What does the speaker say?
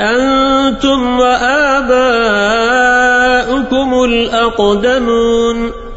أنتم وآباؤكم الأقدمون.